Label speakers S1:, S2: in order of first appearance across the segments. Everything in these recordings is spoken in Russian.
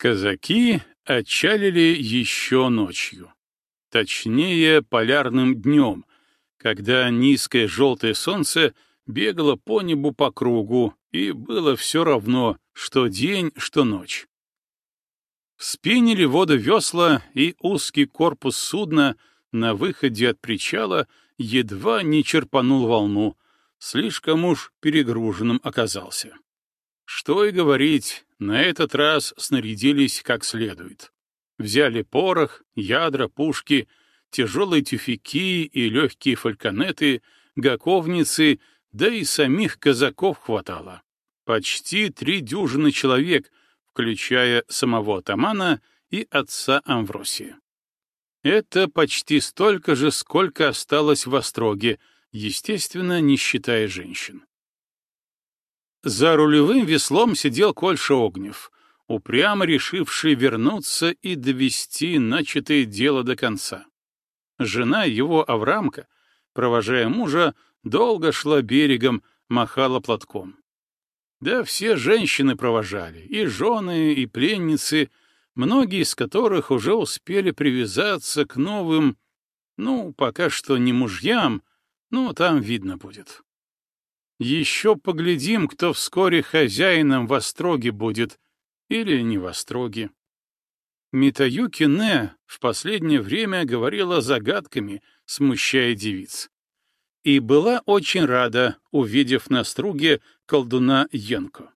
S1: Казаки отчалили еще ночью. Точнее, полярным днем, когда низкое желтое солнце бегало по небу по кругу, и было все равно, что день, что ночь. Вспенили воду весла, и узкий корпус судна на выходе от причала едва не черпанул волну, слишком уж перегруженным оказался. Что и говорить, на этот раз снарядились как следует. Взяли порох, ядра, пушки, тяжелые тюфяки и легкие фальконеты, гаковницы, да и самих казаков хватало. Почти три дюжины человек, включая самого атамана и отца Амвросия. Это почти столько же, сколько осталось в Остроге, естественно, не считая женщин. За рулевым веслом сидел Кольша Огнев, упрямо решивший вернуться и довести начатое дело до конца. Жена его, Аврамка, провожая мужа, долго шла берегом, махала платком. Да все женщины провожали, и жены, и пленницы, многие из которых уже успели привязаться к новым, ну, пока что не мужьям, но там видно будет. Еще поглядим, кто вскоре хозяином в Остроге будет, или не в Остроге. Митаюки Не в последнее время говорила загадками, смущая девиц и была очень рада, увидев на струге колдуна Янко.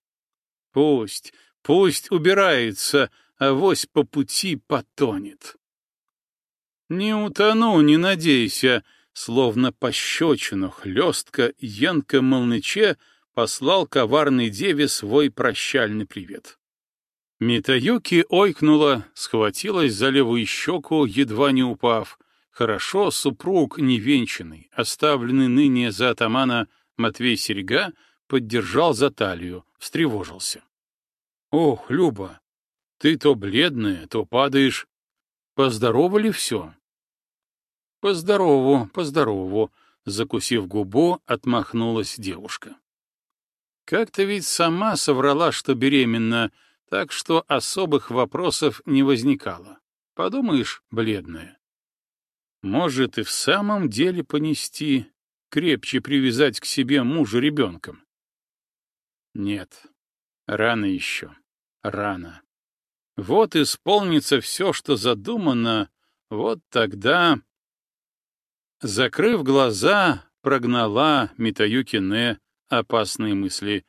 S1: Пусть, пусть убирается, а вось по пути потонет. Не утону, не надейся, словно пощечину хлестка Янка Молныче послал коварной деве свой прощальный привет. Митаюки ойкнула, схватилась за левую щеку, едва не упав, Хорошо супруг невенчанный, оставленный ныне за атамана Матвей Серега, поддержал за талию, встревожился. — Ох, Люба, ты то бледная, то падаешь. Поздорово ли все? — Поздорову, поздорову, — закусив губу, отмахнулась девушка. Как-то ведь сама соврала, что беременна, так что особых вопросов не возникало. Подумаешь, бледная. Может и в самом деле понести, крепче привязать к себе мужа ребенком? Нет, рано еще, рано. Вот исполнится все, что задумано, вот тогда... Закрыв глаза, прогнала Митаюкине опасные мысли.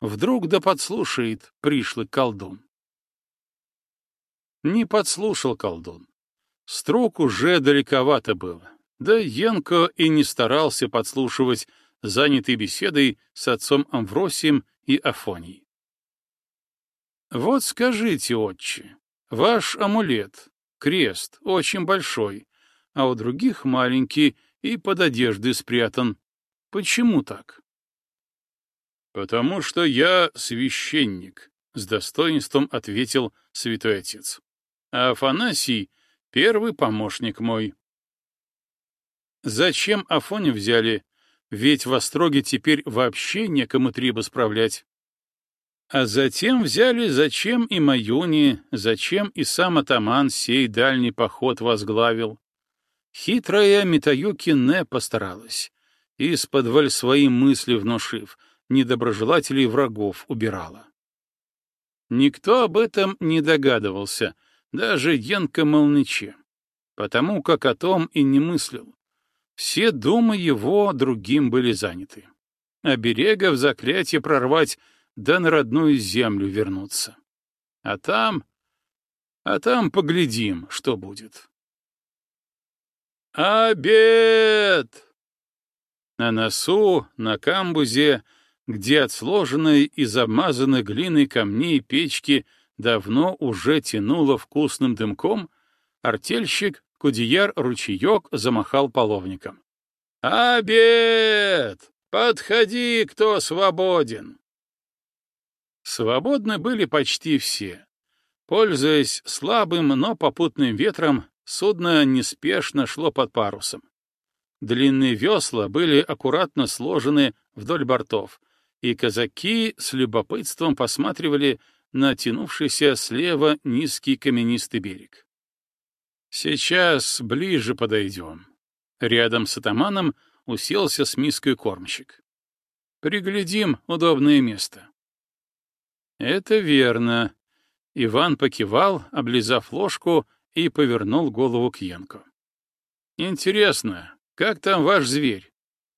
S1: Вдруг да подслушает пришлый колдун. Не подслушал колдун. Строк уже далековато было, да Янко и не старался подслушивать, занятый беседой с отцом Амвросием и Афонией. «Вот скажите, отче, ваш амулет, крест, очень большой, а у других маленький и под одеждой спрятан. Почему так?» «Потому что я священник», — с достоинством ответил святой отец. А Афанасий Первый помощник мой. Зачем Афоню взяли? Ведь в Остроге теперь вообще некому трибу справлять. А затем взяли, зачем и Маюни, зачем и сам атаман сей дальний поход возглавил. Хитрая Митаюки не постаралась, из-под свои мысли внушив, недоброжелателей врагов убирала. Никто об этом не догадывался — даже Янка Молныче, потому как о том и не мыслил. Все думы его другим были заняты. А берега в заклятие прорвать, да на родную землю вернуться. А там... А там поглядим, что будет. «Обед!» На носу, на камбузе, где от сложенной и замазанной глиной камней печки — давно уже тянуло вкусным дымком, артельщик Кудияр-ручеек замахал половником. «Обед! Подходи, кто свободен!» Свободны были почти все. Пользуясь слабым, но попутным ветром, судно неспешно шло под парусом. Длинные весла были аккуратно сложены вдоль бортов, и казаки с любопытством посматривали на тянувшийся слева низкий каменистый берег. «Сейчас ближе подойдем». Рядом с атаманом уселся с миской кормщик. «Приглядим удобное место». «Это верно». Иван покивал, облизав ложку, и повернул голову к Янку. «Интересно, как там ваш зверь?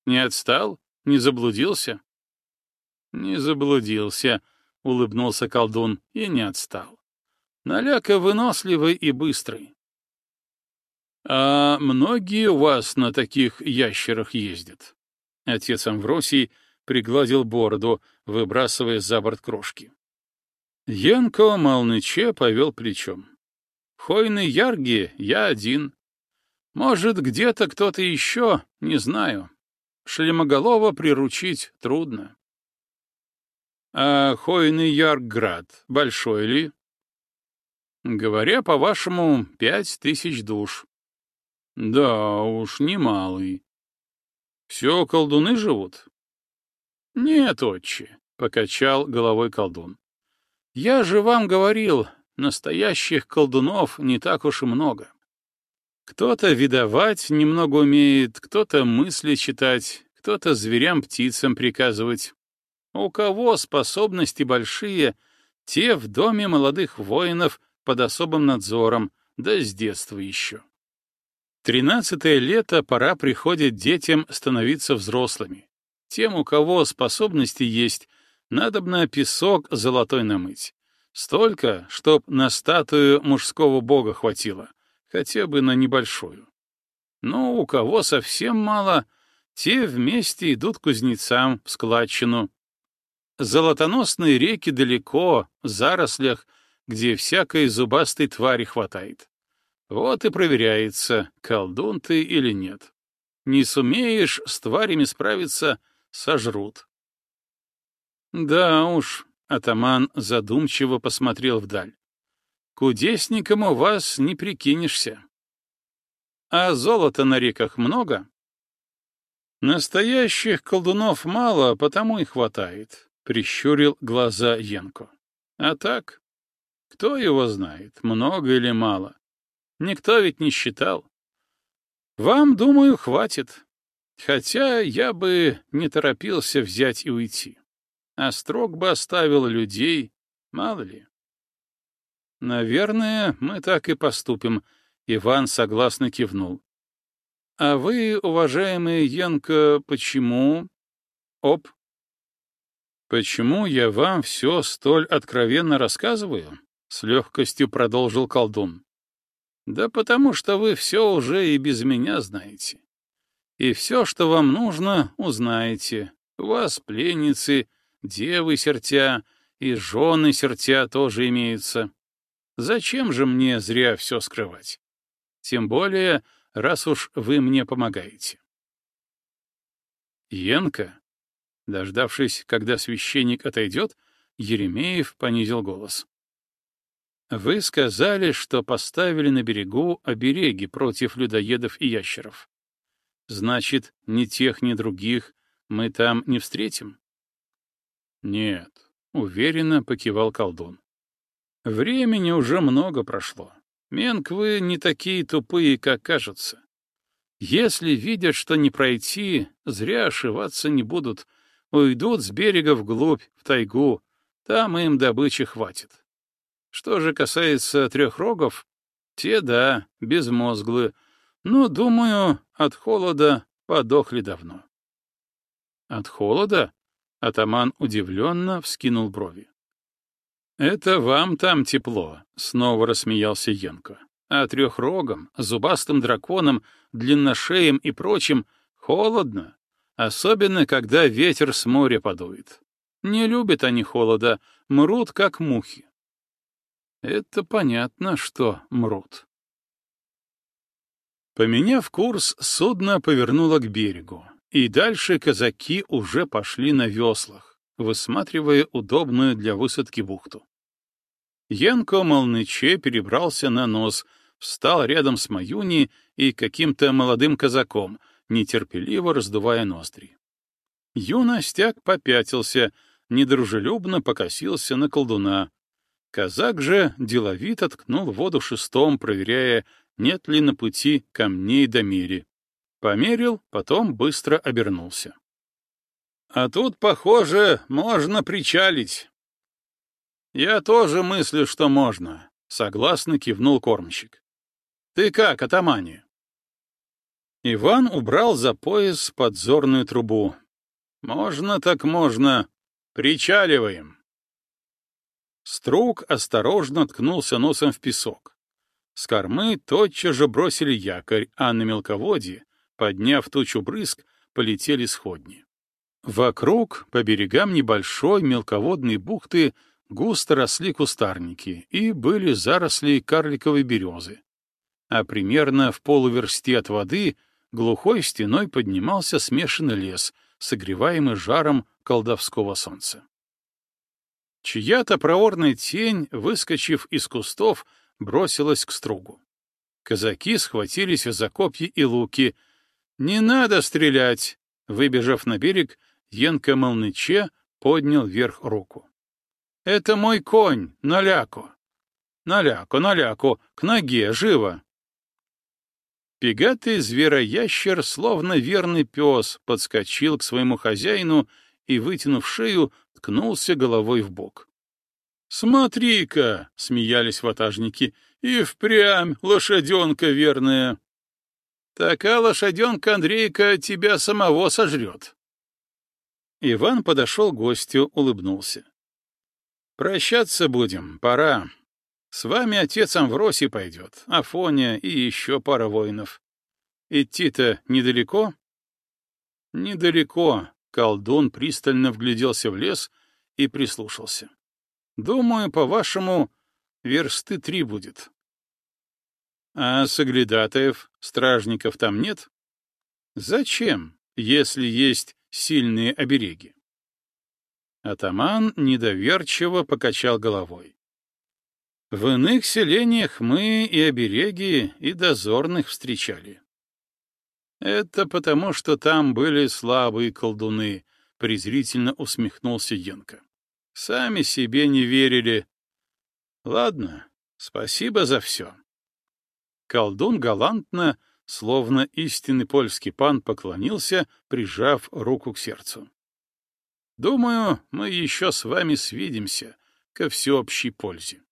S1: Не отстал? Не заблудился?» «Не заблудился», — улыбнулся колдун, — и не отстал. Наляка выносливый и быстрый. «А многие у вас на таких ящерах ездят?» Отец Амвросий пригладил бороду, выбрасывая за борт крошки. Янко Малныче повел плечом. «Хойный Ярги я один. Может, где-то кто-то еще, не знаю. Шлемоголова приручить трудно. А Хойный Ярград большой ли? Говоря, по-вашему, пять тысяч душ. Да уж, немалый. Все колдуны живут? Нет, отче, — покачал головой колдун. Я же вам говорил, настоящих колдунов не так уж и много. Кто-то видовать немного умеет, кто-то мысли читать, кто-то зверям-птицам приказывать. У кого способности большие, те в доме молодых воинов под особым надзором, да с детства еще. Тринадцатое лето пора приходит детям становиться взрослыми. Тем, у кого способности есть, надобно песок золотой намыть. Столько, чтоб на статую мужского бога хватило, хотя бы на небольшую. Но у кого совсем мало, те вместе идут к кузнецам в складчину, Золотоносные реки далеко, в зарослях, где всякой зубастой твари хватает. Вот и проверяется, колдун ты или нет. Не сумеешь с тварями справиться — сожрут. Да уж, атаман задумчиво посмотрел вдаль. Кудесником у вас не прикинешься. А золота на реках много? Настоящих колдунов мало, потому и хватает. — прищурил глаза Янко. «А так? Кто его знает, много или мало? Никто ведь не считал. Вам, думаю, хватит. Хотя я бы не торопился взять и уйти. А строк бы оставил людей, мало ли». «Наверное, мы так и поступим», — Иван согласно кивнул. «А вы, уважаемый Янко, почему...» «Оп, «Почему я вам все столь откровенно рассказываю?» — с легкостью продолжил колдун. «Да потому что вы все уже и без меня знаете. И все, что вам нужно, узнаете. У вас пленницы, девы сертя и жены сертя тоже имеются. Зачем же мне зря все скрывать? Тем более, раз уж вы мне помогаете». Янка, Дождавшись, когда священник отойдет, Еремеев понизил голос. «Вы сказали, что поставили на берегу обереги против людоедов и ящеров. Значит, ни тех, ни других мы там не встретим?» «Нет», — уверенно покивал колдун. «Времени уже много прошло. Менквы не такие тупые, как кажутся. Если видят, что не пройти, зря ошиваться не будут» Уйдут с берега вглубь, в тайгу, там им добычи хватит. Что же касается трехрогов, те, да, безмозглые, но, думаю, от холода подохли давно. От холода? Атаман удивленно вскинул брови. «Это вам там тепло», — снова рассмеялся Янко. «А трехрогам, зубастым драконам, длинношеям и прочим холодно, Особенно, когда ветер с моря подует. Не любят они холода, мрут, как мухи. Это понятно, что мрут. Поменяв курс, судно повернуло к берегу, и дальше казаки уже пошли на веслах, высматривая удобную для высадки бухту. Янко Молныче перебрался на нос, встал рядом с Маюни и каким-то молодым казаком — нетерпеливо раздувая ноздри. Юностяк попятился, недружелюбно покосился на колдуна. Казак же деловито ткнул воду шестом, проверяя, нет ли на пути камней до мери. Померил, потом быстро обернулся. А тут, похоже, можно причалить. Я тоже мыслю, что можно, согласно кивнул кормщик. Ты как, атамане? Иван убрал за пояс подзорную трубу. Можно так можно. Причаливаем. Струк осторожно ткнулся носом в песок. С кормы тотчас же бросили якорь, а на мелководье, подняв тучу брызг, полетели сходни. Вокруг, по берегам небольшой мелководной бухты, густо росли кустарники и были заросли карликовой березы. А примерно в полуверсте от воды глухой стеной поднимался смешанный лес, согреваемый жаром колдовского солнца. Чья-то проворная тень, выскочив из кустов, бросилась к стругу. Казаки схватились за копья и луки. «Не надо стрелять!» Выбежав на берег, Енка Молныче поднял вверх руку. «Это мой конь, наляку! Наляку, наляку, к ноге, живо!» Пегатый звероящер, словно верный пес, подскочил к своему хозяину и, вытянув шею, ткнулся головой в бок. «Смотри-ка!» — смеялись ватажники. «И впрямь лошаденка верная!» «Такая лошаденка, Андрейка, тебя самого сожрет!» Иван подошел к гостю, улыбнулся. «Прощаться будем, пора. С вами отец Амвросий пойдет, Афоня и еще пара воинов. Идти-то недалеко?» «Недалеко», — колдун пристально вгляделся в лес и прислушался. Думаю, по-вашему, версты три будет. А соглядатаев, стражников там нет? Зачем, если есть сильные обереги? Атаман недоверчиво покачал головой. В иных селениях мы и обереги, и дозорных встречали. Это потому, что там были слабые колдуны, презрительно усмехнулся Янка. Сами себе не верили. Ладно, спасибо за все. Колдун галантно, словно истинный польский пан, поклонился, прижав руку к сердцу. Думаю, мы еще с вами свидимся ко всеобщей пользе.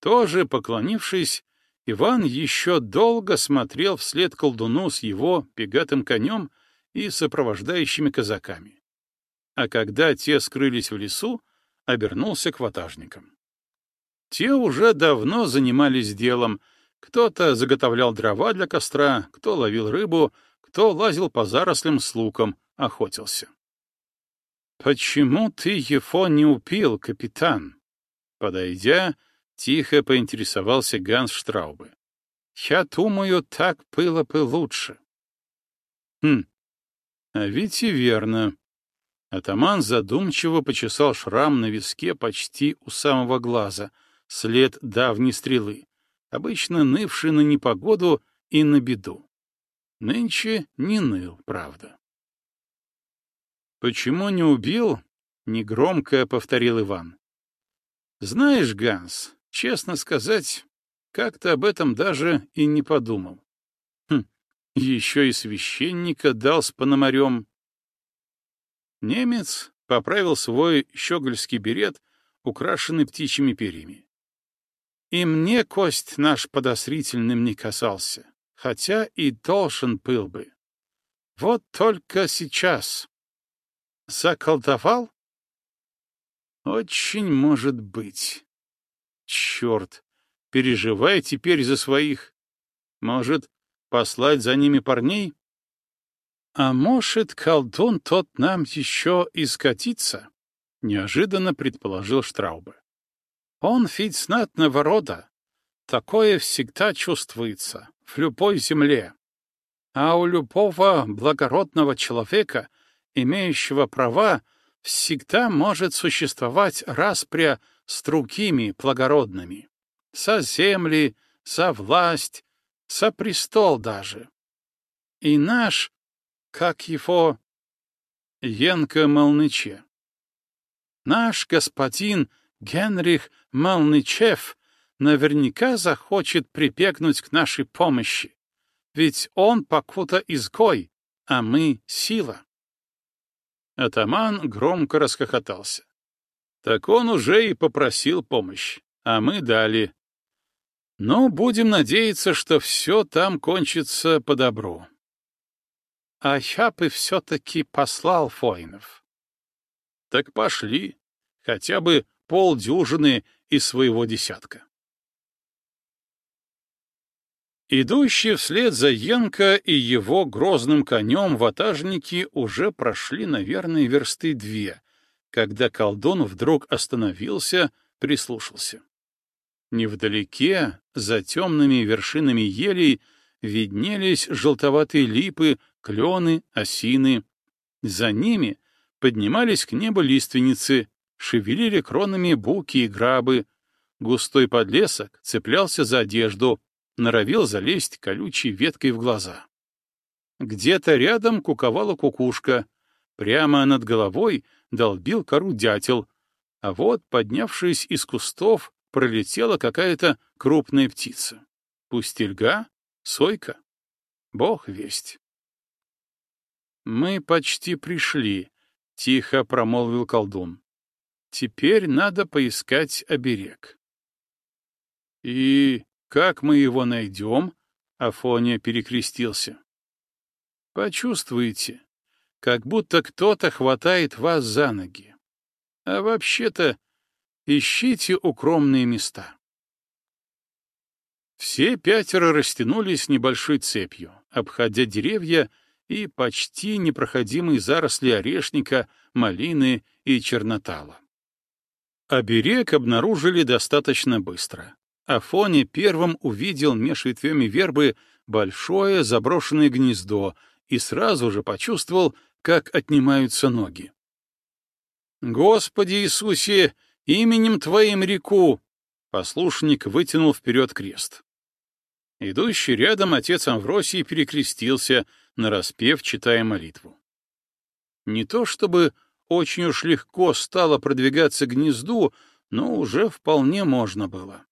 S1: Тоже поклонившись, Иван еще долго смотрел вслед колдуну с его пегатым конем и сопровождающими казаками а когда те скрылись в лесу, обернулся к ватажникам. Те уже давно занимались делом. Кто-то заготовлял дрова для костра, кто ловил рыбу, кто лазил по зарослям с луком, охотился. «Почему ты его не упил, капитан?» Подойдя, тихо поинтересовался Ганс Штраубе. «Я думаю, так было бы лучше». «Хм, а ведь и верно. Атаман задумчиво почесал шрам на виске почти у самого глаза, след давней стрелы, обычно нывший на непогоду и на беду. Нынче не ныл, правда. «Почему не убил?» — негромко повторил Иван. «Знаешь, Ганс, честно сказать, как-то об этом даже и не подумал. Хм, еще и священника дал с пономарем, Немец поправил свой щегольский берет, украшенный птичьими перьями. И мне кость наш подозрительным не касался, хотя и должен был бы. Вот только сейчас. Заколдовал? Очень может быть. Черт, переживай теперь за своих. Может, послать за ними парней? «А может, колдун тот нам еще и скатится?» — неожиданно предположил Штраубе. «Он ведь знатного рода. Такое всегда чувствуется в любой земле. А у любого благородного человека, имеющего права, всегда может существовать распря с другими благородными. За земли, за власть, за престол даже. И наш как его... Янка Молныче. Наш господин Генрих Малничев наверняка захочет припекнуть к нашей помощи. Ведь он покуда изгой, а мы — сила. Атаман громко расхохотался. Так он уже и попросил помощь, а мы дали. Но будем надеяться, что все там кончится по добру. А бы все-таки послал Фойнов. Так пошли, хотя бы полдюжины из своего десятка. Идущие вслед за Янко и его грозным конем ватажники уже прошли, наверное, версты две, когда колдун вдруг остановился, прислушался. Невдалеке, за темными вершинами елей, виднелись желтоватые липы, клены, осины. За ними поднимались к небу лиственницы, шевелили кронами буки и грабы. Густой подлесок цеплялся за одежду, норовил залезть колючей веткой в глаза. Где-то рядом куковала кукушка, прямо над головой долбил кору дятел, а вот, поднявшись из кустов, пролетела какая-то крупная птица. Пустельга? Сойка? Бог весть. «Мы почти пришли», — тихо промолвил колдун. «Теперь надо поискать оберег». «И как мы его найдем?» — Афония перекрестился. «Почувствуете, как будто кто-то хватает вас за ноги. А вообще-то ищите укромные места». Все пятеро растянулись небольшой цепью, обходя деревья и почти непроходимые заросли орешника, малины и чернотала. Оберег обнаружили достаточно быстро. Афоня первым увидел меж ветвями вербы большое заброшенное гнездо и сразу же почувствовал, как отнимаются ноги. «Господи Иисусе, именем Твоим реку!» Послушник вытянул вперед крест. Идущий рядом отец Амвросий перекрестился, нараспев, читая молитву. Не то чтобы очень уж легко стало продвигаться к гнезду, но уже вполне можно было.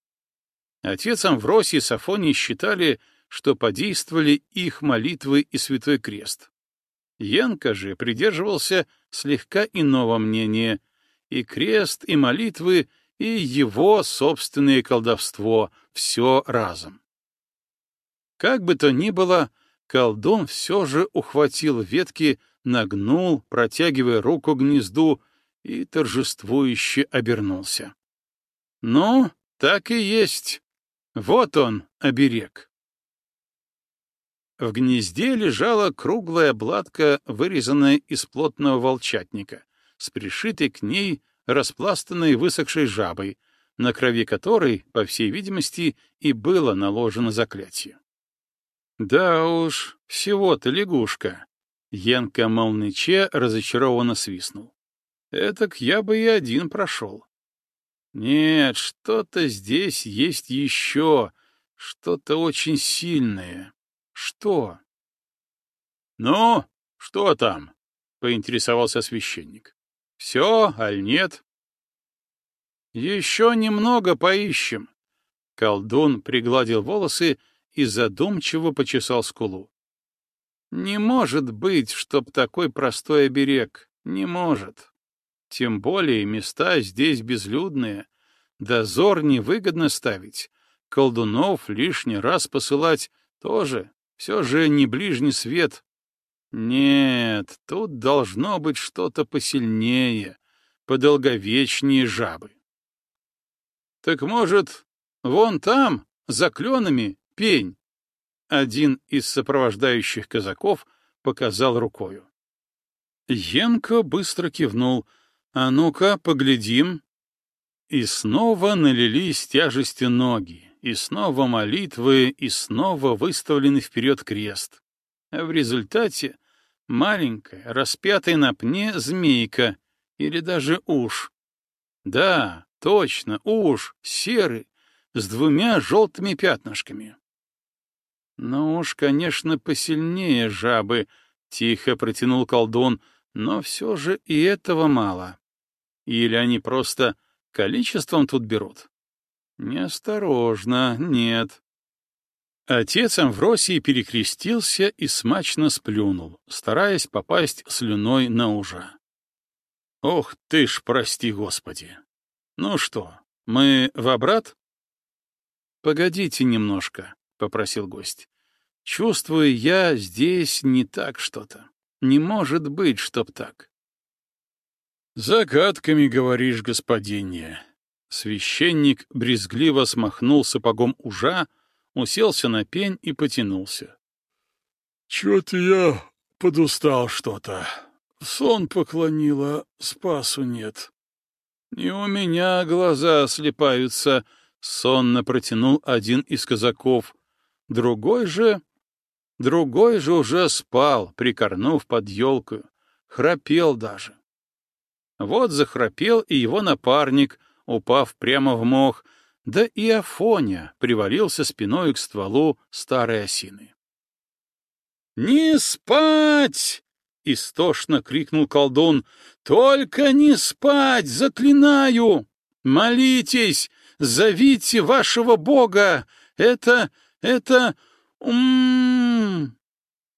S1: Отец Амвросий и Сафоний считали, что подействовали их молитвы и Святой Крест. Янка же придерживался слегка иного мнения, и крест, и молитвы, и его собственное колдовство — все разом. Как бы то ни было, колдун все же ухватил ветки, нагнул, протягивая руку к гнезду, и торжествующе обернулся. «Ну, так и есть. Вот он, оберег. В гнезде лежала круглая бладка, вырезанная из плотного волчатника, с пришитой к ней распластанной высохшей жабой, на крови которой, по всей видимости, и было наложено заклятие. Да уж, всего-то лягушка. Янка Молныче разочарованно свистнул. Этак я бы и один прошел. Нет, что-то здесь есть еще, что-то очень сильное. Что? Ну, что там? поинтересовался священник. Все, аль нет? Еще немного поищем. Колдун пригладил волосы и задумчиво почесал скулу. Не может быть, чтоб такой простой оберег. Не может. Тем более места здесь безлюдные. Дозор невыгодно ставить. Колдунов лишний раз посылать тоже. Все же не ближний свет. Нет, тут должно быть что-то посильнее, подолговечнее жабы. Так может, вон там, за кленами, пень? Один из сопровождающих казаков показал рукою. Янко быстро кивнул — а ну-ка, поглядим. И снова налились тяжести ноги, и снова молитвы, и снова выставленный вперед крест. А в результате маленькая, распятая на пне змейка или даже уж. Да, точно, уж, серый, с двумя желтыми пятнышками. Ну уж, конечно, посильнее жабы, — тихо протянул колдун, — но все же и этого мало. Или они просто Количеством тут берут. Неосторожно, нет. Отец Амвросий перекрестился и смачно сплюнул, стараясь попасть слюной на ужа. Ох ты ж, прости господи! Ну что, мы в обрат? Погодите немножко, — попросил гость. Чувствую я здесь не так что-то. Не может быть, чтоб так. Загадками говоришь, господине. Священник брезгливо смахнул сапогом ужа, уселся на пень и потянулся. — Чё-то я подустал что-то. Сон поклонила, спасу нет. — Не у меня глаза слепаются, — сонно протянул один из казаков. Другой же... Другой же уже спал, прикорнув под елкою, храпел даже. Вот захрапел и его напарник, упав прямо в мох, да и Афоня привалился спиной к стволу старой осины. «Не спать!» — истошно крикнул колдун. «Только не спать, заклинаю! Молитесь, зовите вашего бога! Это, это... М -м -м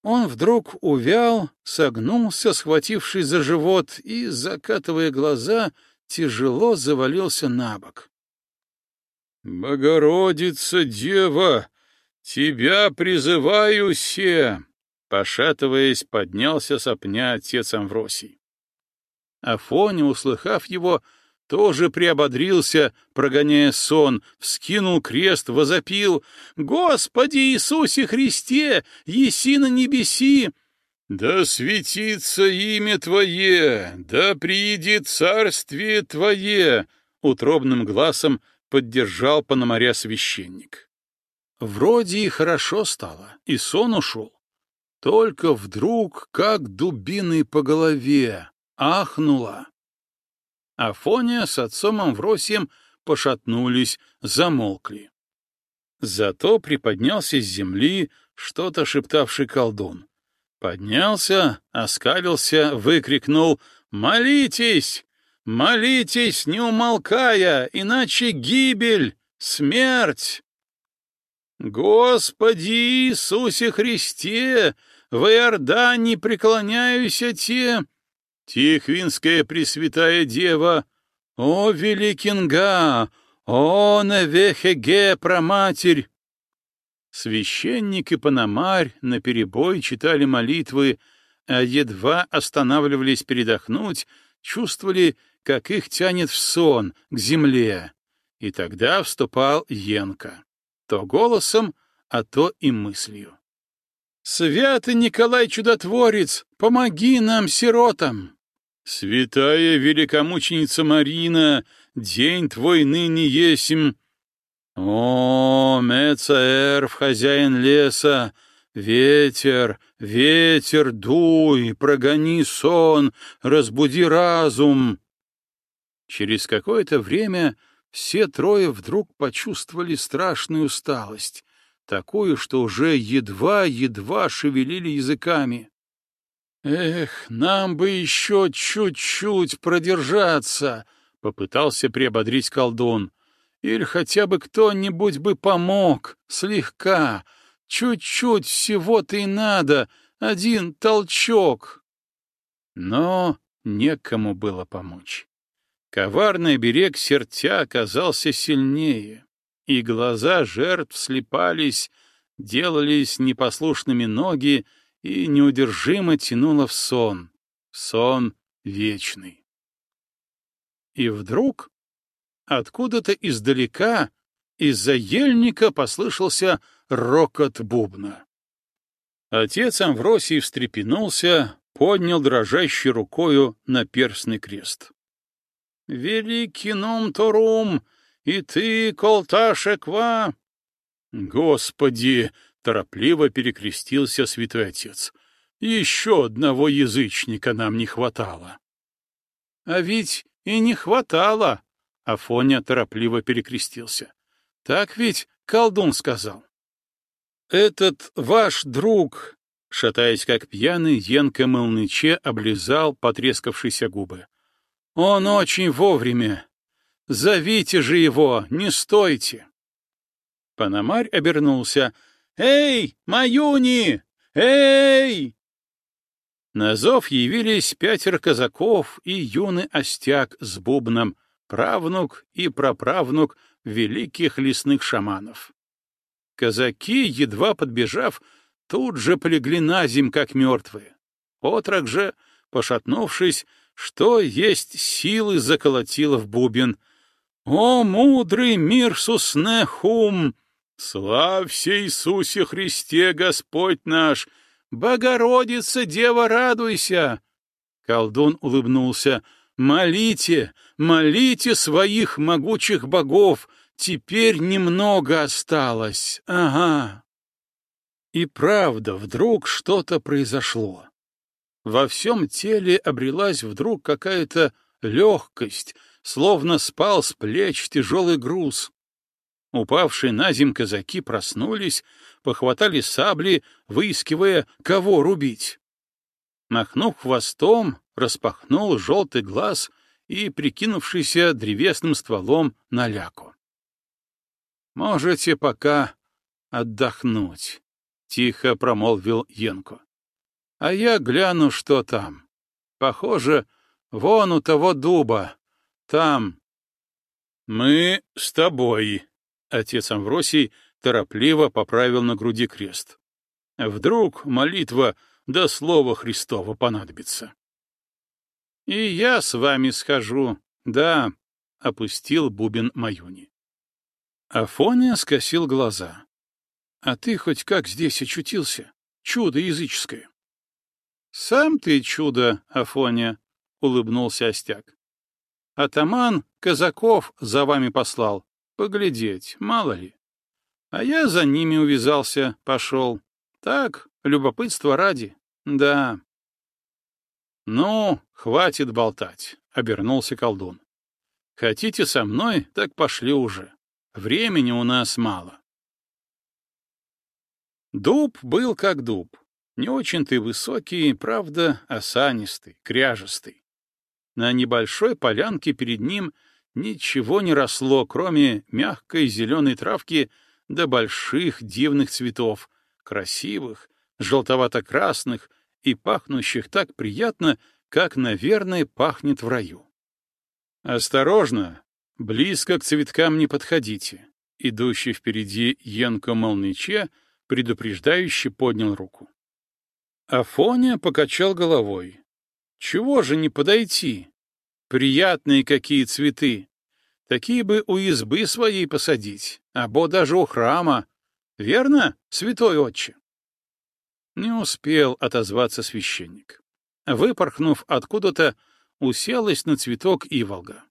S1: Он вдруг увял, согнулся, схватившись за живот, и, закатывая глаза, тяжело завалился на бок. «Богородица, дева, тебя призываю се!» Пошатываясь, поднялся с опня отец Амвросий. Афоня, услыхав его, тоже приободрился, прогоняя сон, вскинул крест, возопил «Господи Иисусе Христе, еси на небеси!» «Да светится имя Твое, да приедет царствие Твое!» Утробным глазом поддержал Пономаря священник. Вроде и хорошо стало, и сон ушел. Только вдруг, как дубиной по голове, ахнула. Афония с отцом Амвросием пошатнулись, замолкли. Зато приподнялся с земли что-то шептавший колдун. Поднялся, оскалился, выкрикнул «Молитесь! Молитесь, не умолкая, иначе гибель, смерть!» «Господи Иисусе Христе, в Иордане преклоняюся те, Тихвинская Пресвятая Дева, о Великинга, о Навехеге Проматерь!» Священник и Пономарь наперебой читали молитвы, а едва останавливались передохнуть, чувствовали, как их тянет в сон, к земле. И тогда вступал Енка, то голосом, а то и мыслью. «Святый Николай Чудотворец, помоги нам, сиротам!» «Святая великомученица Марина, день твой ныне есим!» «О, Мецаэрв, хозяин леса, ветер, ветер, дуй, прогони сон, разбуди разум!» Через какое-то время все трое вдруг почувствовали страшную усталость, такую, что уже едва-едва шевелили языками. «Эх, нам бы еще чуть-чуть продержаться!» — попытался приободрить колдун. «Или хотя бы кто-нибудь бы помог, слегка, чуть-чуть всего-то и надо, один толчок!» Но некому было помочь. Коварный берег сертя оказался сильнее, и глаза жертв слепались, делались непослушными ноги и неудержимо тянуло в сон, в сон вечный. И вдруг откуда-то издалека из-за ельника послышался рокот бубна. Отец Амвросий встрепенулся, поднял дрожащей рукою на перстный крест. Великий ном Торум, и ты, Колташеква!» «Господи!» — торопливо перекрестился святой отец. «Еще одного язычника нам не хватало». «А ведь и не хватало!» — Афоня торопливо перекрестился. «Так ведь колдун сказал». «Этот ваш друг...» Шатаясь как пьяный, Енка Молныче облизал потрескавшиеся губы. Он очень вовремя. Зовите же его, не стойте!» Панамарь обернулся. «Эй, Маюни! Эй!» На зов явились пятеро казаков и юный остяк с бубном, правнук и праправнук великих лесных шаманов. Казаки, едва подбежав, тут же полегли на зим, как мертвые. Отрок же, пошатнувшись, что есть силы заколотила в бубен. «О, мудрый мир суснехум! Славься Иисусе Христе, Господь наш! Богородица, Дева, радуйся!» Колдун улыбнулся. «Молите, молите своих могучих богов! Теперь немного осталось, ага!» И правда, вдруг что-то произошло. Во всем теле обрелась вдруг какая-то легкость, словно спал с плеч тяжелый груз. Упавшие на земь казаки проснулись, похватали сабли, выискивая, кого рубить. Махнув хвостом, распахнул желтый глаз и, прикинувшийся древесным стволом, на ляку. «Можете пока отдохнуть», — тихо промолвил Янко. А я гляну, что там. Похоже, вон у того дуба. Там. Мы с тобой. Отец Амвросий торопливо поправил на груди крест. Вдруг молитва до слова Христова понадобится. И я с вами схожу, да, — опустил бубен Маюни. Афоня скосил глаза. А ты хоть как здесь очутился? Чудо языческое. «Сам ты чудо, Афоня!» — улыбнулся Остяк. «Атаман казаков за вами послал. Поглядеть, мало ли. А я за ними увязался, пошел. Так, любопытство ради. Да». «Ну, хватит болтать», — обернулся колдун. «Хотите со мной, так пошли уже. Времени у нас мало». Дуб был как дуб. Не очень-то и высокий, правда, осанистый, кряжестый. На небольшой полянке перед ним ничего не росло, кроме мягкой зеленой травки да больших дивных цветов, красивых, желтовато-красных и пахнущих так приятно, как, наверное, пахнет в раю. «Осторожно! Близко к цветкам не подходите!» Идущий впереди Янко Молниче предупреждающе поднял руку. Афоня покачал головой. Чего же не подойти? Приятные какие цветы. Такие бы у избы своей посадить, або даже у храма. Верно, святой отче? Не успел отозваться священник. Выпорхнув откуда-то, уселась на цветок иволга.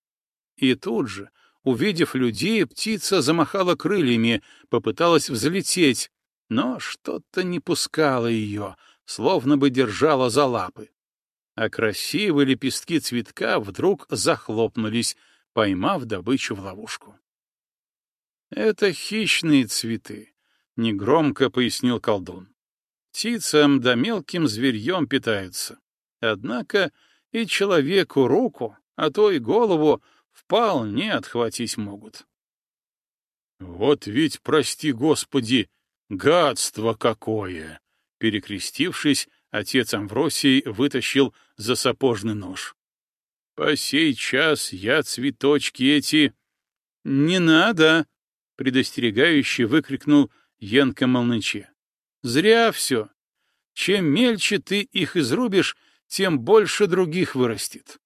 S1: И тут же, увидев людей, птица замахала крыльями, попыталась взлететь, но что-то не пускало ее — словно бы держала за лапы. А красивые лепестки цветка вдруг захлопнулись, поймав добычу в ловушку. «Это хищные цветы», — негромко пояснил колдун. «Птицам да мелким зверьем питаются. Однако и человеку руку, а то и голову вполне отхватить могут». «Вот ведь, прости господи, гадство какое!» Перекрестившись, отец Амвросий вытащил за сапожный нож. — По сей час я цветочки эти... — Не надо! — предостерегающе выкрикнул Янка Молныче. — Зря все. Чем мельче ты их изрубишь, тем больше других вырастет.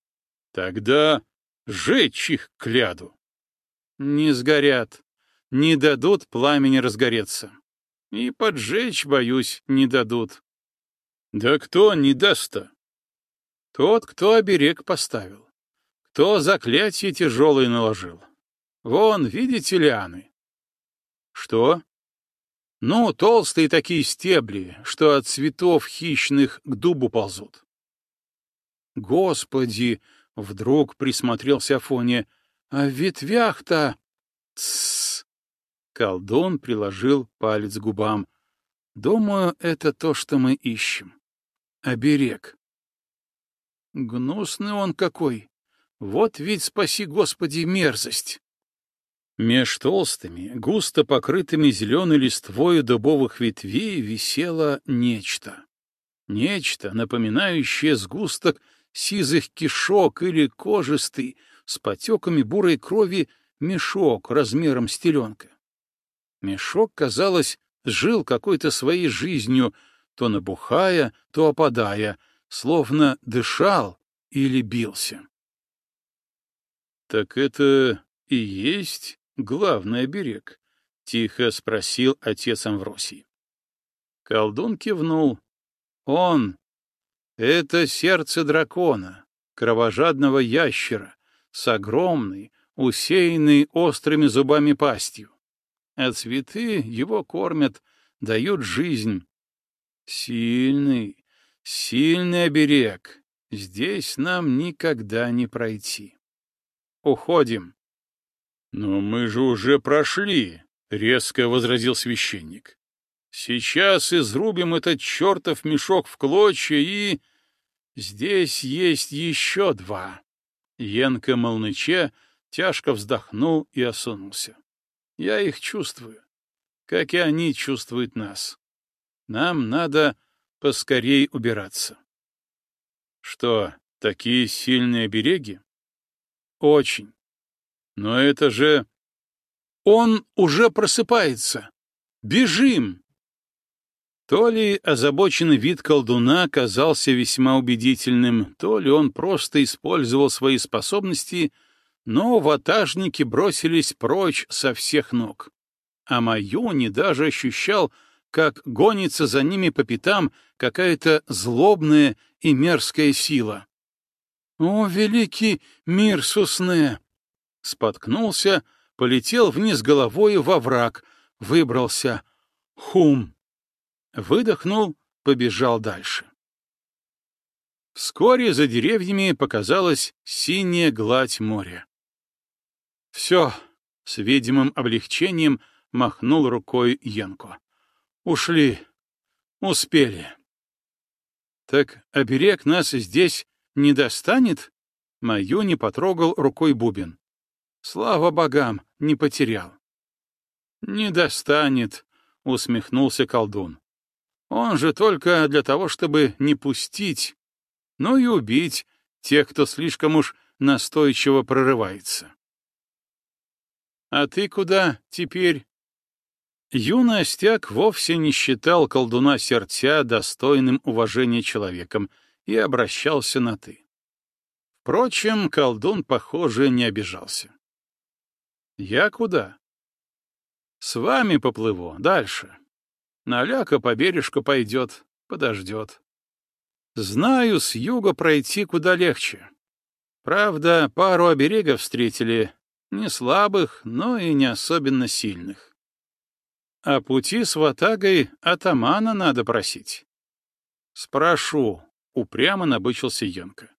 S1: — Тогда жечь их кляду. — Не сгорят, не дадут пламени разгореться. И поджечь, боюсь, не дадут. Да кто не даст-то? Тот, кто оберег поставил. Кто заклятие тяжелое наложил. Вон, видите лианы? Что? Ну, толстые такие стебли, что от цветов хищных к дубу ползут. Господи! Вдруг присмотрелся Афоня. А в ветвях-то... Тссс! Колдун приложил палец к губам. Думаю, это то, что мы ищем. Оберег. Гнусный он какой. Вот ведь, спаси Господи, мерзость! Меж толстыми, густо покрытыми зеленой листвой дубовых ветвей висело нечто. Нечто, напоминающее сгусток сизых кишок или кожистый, с потеками бурой крови, мешок размером с теленка. Мешок, казалось, жил какой-то своей жизнью, то набухая, то опадая, словно дышал или бился. «Так это и есть главный оберег?» — тихо спросил отец Амвросий. Колдун кивнул. «Он — это сердце дракона, кровожадного ящера, с огромной, усеянной острыми зубами пастью. А цветы его кормят, дают жизнь. Сильный, сильный оберег. Здесь нам никогда не пройти. Уходим. Но мы же уже прошли, — резко возразил священник. Сейчас изрубим этот чертов мешок в клочья и... Здесь есть еще два. Янка Молныче тяжко вздохнул и осунулся. Я их чувствую, как и они чувствуют нас. Нам надо поскорей убираться. Что, такие сильные береги? Очень. Но это же... Он уже просыпается. Бежим! То ли озабоченный вид колдуна казался весьма убедительным, то ли он просто использовал свои способности, но ватажники бросились прочь со всех ног. А Майони даже ощущал, как гонится за ними по пятам какая-то злобная и мерзкая сила. «О, великий мир Сусне!» Споткнулся, полетел вниз головой во враг, выбрался. Хум! Выдохнул, побежал дальше. Вскоре за деревьями показалась синяя гладь моря. «Все!» — с видимым облегчением махнул рукой Янко. «Ушли. Успели». «Так оберег нас здесь не достанет?» Мою не потрогал рукой Бубин. «Слава богам, не потерял». «Не достанет», — усмехнулся колдун. Он же только для того, чтобы не пустить, но и убить тех, кто слишком уж настойчиво прорывается. «А ты куда теперь?» Юный остяк вовсе не считал колдуна сердца достойным уважения человеком и обращался на «ты». Впрочем, колдун, похоже, не обижался. «Я куда?» «С вами поплыву, дальше. Наляка по бережку пойдет, подождет. Знаю, с юга пройти куда легче. Правда, пару оберегов встретили, не слабых, но и не особенно сильных. А пути с ватагой атамана надо просить. Спрошу, упрямо набычился Йонка.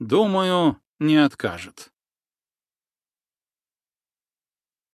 S1: Думаю, не откажет.